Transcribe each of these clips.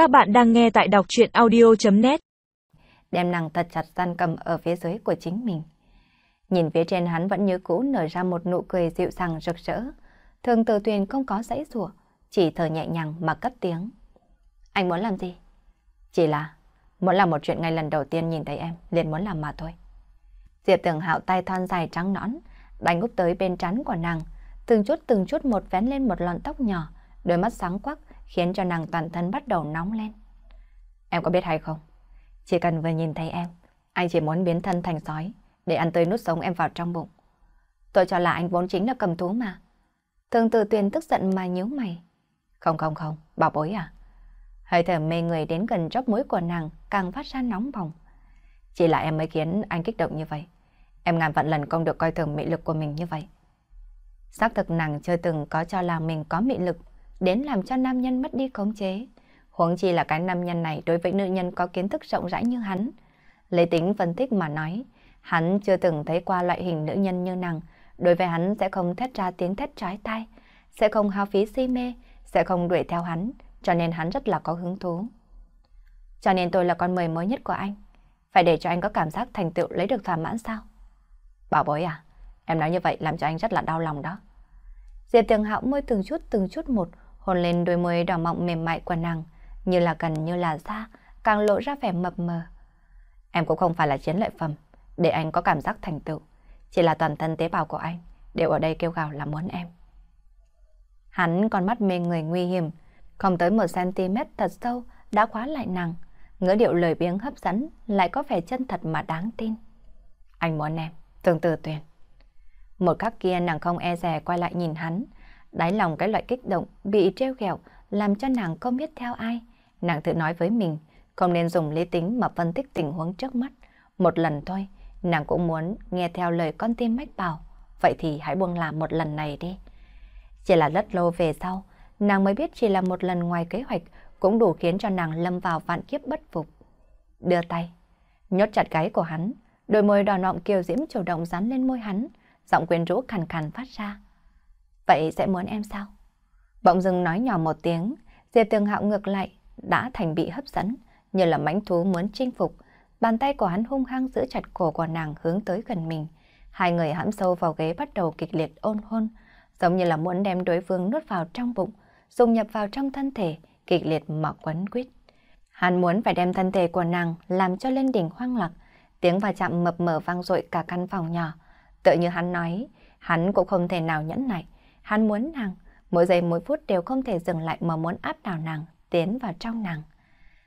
Các bạn đang nghe tại đọc chuyện audio.net Đem nàng thật chặt gian cầm ở phía dưới của chính mình. Nhìn phía trên hắn vẫn như cũ nở ra một nụ cười dịu dàng rực rỡ. Thường từ tuyền không có dãy rủa chỉ thở nhẹ nhàng mà cất tiếng. Anh muốn làm gì? Chỉ là muốn làm một chuyện ngay lần đầu tiên nhìn thấy em, liền muốn làm mà thôi. Diệp tưởng hạo tay thon dài trắng nõn, đánh úp tới bên trán của nàng, từng chút từng chút một vén lên một lọn tóc nhỏ, đôi mắt sáng quắc khiến cho nàng toàn thân bắt đầu nóng lên. Em có biết hay không? Chỉ cần vừa nhìn thấy em, anh chỉ muốn biến thân thành sói để ăn tươi nuốt sống em vào trong bụng. Tôi cho là anh vốn chính là cầm thú mà. Thường từ tuyền tức giận mà nhíu mày. Không không không, bảo bối à? Hơi thở mê người đến gần chóp mũi của nàng càng phát ra nóng bỏng. Chỉ là em mới khiến anh kích động như vậy. Em ngàn vạn lần không được coi thường mị lực của mình như vậy. Xác thực nàng chưa từng có cho là mình có mị lực đến làm cho nam nhân mất đi khống chế. Huống chi là cái nam nhân này đối với nữ nhân có kiến thức rộng rãi như hắn. Lấy tính phân tích mà nói, hắn chưa từng thấy qua loại hình nữ nhân như nàng. Đối với hắn sẽ không thét ra tiếng thét trái tai, sẽ không hao phí si mê, sẽ không đuổi theo hắn, cho nên hắn rất là có hứng thú. Cho nên tôi là con mời mới nhất của anh. Phải để cho anh có cảm giác thành tựu lấy được thỏa mãn sao? Bảo bối à, em nói như vậy làm cho anh rất là đau lòng đó. Diệp Tường Hạo môi từng chút từng chút một hôn lên đôi môi đỏ mọng mềm mại của nàng, như là gần như là xa, càng lộ ra vẻ mập mờ. Em cũng không phải là chiến lợi phẩm, để anh có cảm giác thành tựu, chỉ là toàn thân tế bào của anh đều ở đây kêu gào là muốn em. Hắn con mắt mê người nguy hiểm, không tới một cm thật sâu đã khóa lại nàng, ngữ điệu lời biếng hấp dẫn lại có vẻ chân thật mà đáng tin. Anh muốn em, tương tự tuyển. Một khắc kia nàng không e rè quay lại nhìn hắn, đáy lòng cái loại kích động bị treo ghẹo làm cho nàng không biết theo ai. Nàng tự nói với mình, không nên dùng lý tính mà phân tích tình huống trước mắt. Một lần thôi, nàng cũng muốn nghe theo lời con tim mách bảo. Vậy thì hãy buông làm một lần này đi. Chỉ là rất lâu về sau, nàng mới biết chỉ là một lần ngoài kế hoạch cũng đủ khiến cho nàng lâm vào vạn kiếp bất phục. Đưa tay, nhốt chặt gáy của hắn, đôi môi đỏ nọng kiều diễm chủ động dán lên môi hắn, giọng quyến rũ khàn khàn phát ra. Vậy sẽ muốn em sao? Bỗng dưng nói nhỏ một tiếng, Diệp Tường Hạo ngược lại, đã thành bị hấp dẫn, như là mãnh thú muốn chinh phục. Bàn tay của hắn hung hăng giữ chặt cổ của nàng hướng tới gần mình. Hai người hãm sâu vào ghế bắt đầu kịch liệt ôn hôn, giống như là muốn đem đối phương nuốt vào trong bụng, dùng nhập vào trong thân thể, kịch liệt mà quấn quýt. Hắn muốn phải đem thân thể của nàng làm cho lên đỉnh hoang lạc, tiếng va chạm mập mờ vang dội cả căn phòng nhỏ. Tự như hắn nói, hắn cũng không thể nào nhẫn nại, hắn muốn nàng, mỗi giây mỗi phút đều không thể dừng lại mà muốn áp đảo nàng, tiến vào trong nàng.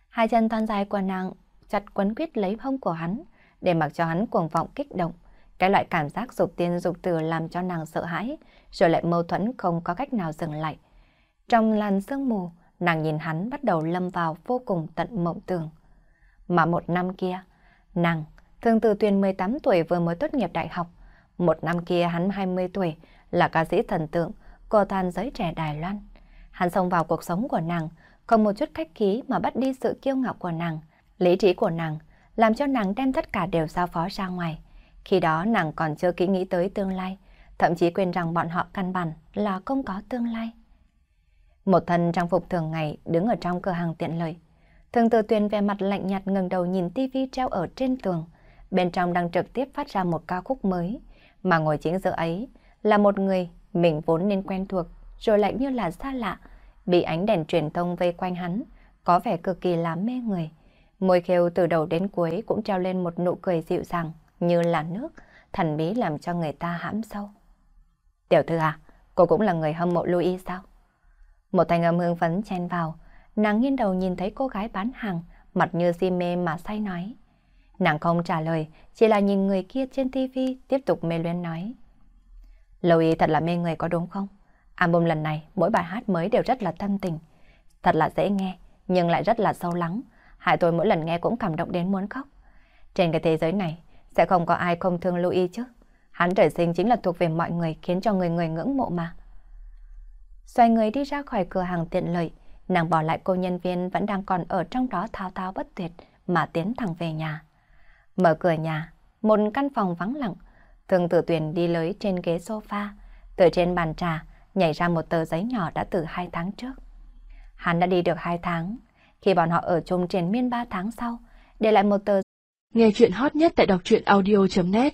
Hai chân thon dài của nàng chặt quấn quýt lấy hông của hắn, để mặc cho hắn cuồng vọng kích động. Cái loại cảm giác dục tiên dục từ làm cho nàng sợ hãi, rồi lại mâu thuẫn không có cách nào dừng lại. Trong làn sương mù, nàng nhìn hắn bắt đầu lâm vào vô cùng tận mộng tưởng. Mà một năm kia, nàng, thường từ tuyên 18 tuổi vừa mới tốt nghiệp đại học. Một năm kia hắn 20 tuổi, là ca sĩ thần tượng, của toàn giới trẻ Đài Loan. Hắn xông vào cuộc sống của nàng, không một chút khách khí mà bắt đi sự kiêu ngạo của nàng, lý trí của nàng, làm cho nàng đem tất cả đều giao phó ra ngoài. Khi đó nàng còn chưa kỹ nghĩ tới tương lai, thậm chí quên rằng bọn họ căn bản là không có tương lai. Một thân trang phục thường ngày đứng ở trong cửa hàng tiện lợi. Thường từ tuyên về mặt lạnh nhạt ngừng đầu nhìn tivi treo ở trên tường. Bên trong đang trực tiếp phát ra một ca khúc mới. Mà ngồi chính giữa ấy là một người mình vốn nên quen thuộc, rồi lại như là xa lạ. Bị ánh đèn truyền thông vây quanh hắn, có vẻ cực kỳ là mê người. Môi khêu từ đầu đến cuối cũng treo lên một nụ cười dịu dàng, như là nước, thần bí làm cho người ta hãm sâu. Tiểu thư à, cô cũng là người hâm mộ Louis sao? Một thanh âm hương phấn chen vào, nàng nghiêng đầu nhìn thấy cô gái bán hàng, mặt như si mê mà say nói. Nàng không trả lời, chỉ là nhìn người kia trên tivi tiếp tục mê luyến nói. Louis thật là mê người có đúng không? Album lần này, mỗi bài hát mới đều rất là thân tình. Thật là dễ nghe, nhưng lại rất là sâu lắng. Hại tôi mỗi lần nghe cũng cảm động đến muốn khóc. Trên cái thế giới này, sẽ không có ai không thương Louis chứ. Hắn trời sinh chính là thuộc về mọi người khiến cho người người ngưỡng mộ mà. Xoay người đi ra khỏi cửa hàng tiện lợi, nàng bỏ lại cô nhân viên vẫn đang còn ở trong đó thao thao bất tuyệt mà tiến thẳng về nhà. Mở cửa nhà, một căn phòng vắng lặng, Khương tử tuyền đi lưới trên ghế sofa, từ trên bàn trà nhảy ra một tờ giấy nhỏ đã từ hai tháng trước. Hắn đã đi được hai tháng, Khi bọn họ ở chung trên miên ba tháng sau, để lại một tờ. Nghe chuyện hot nhất tại đọc truyện audio.net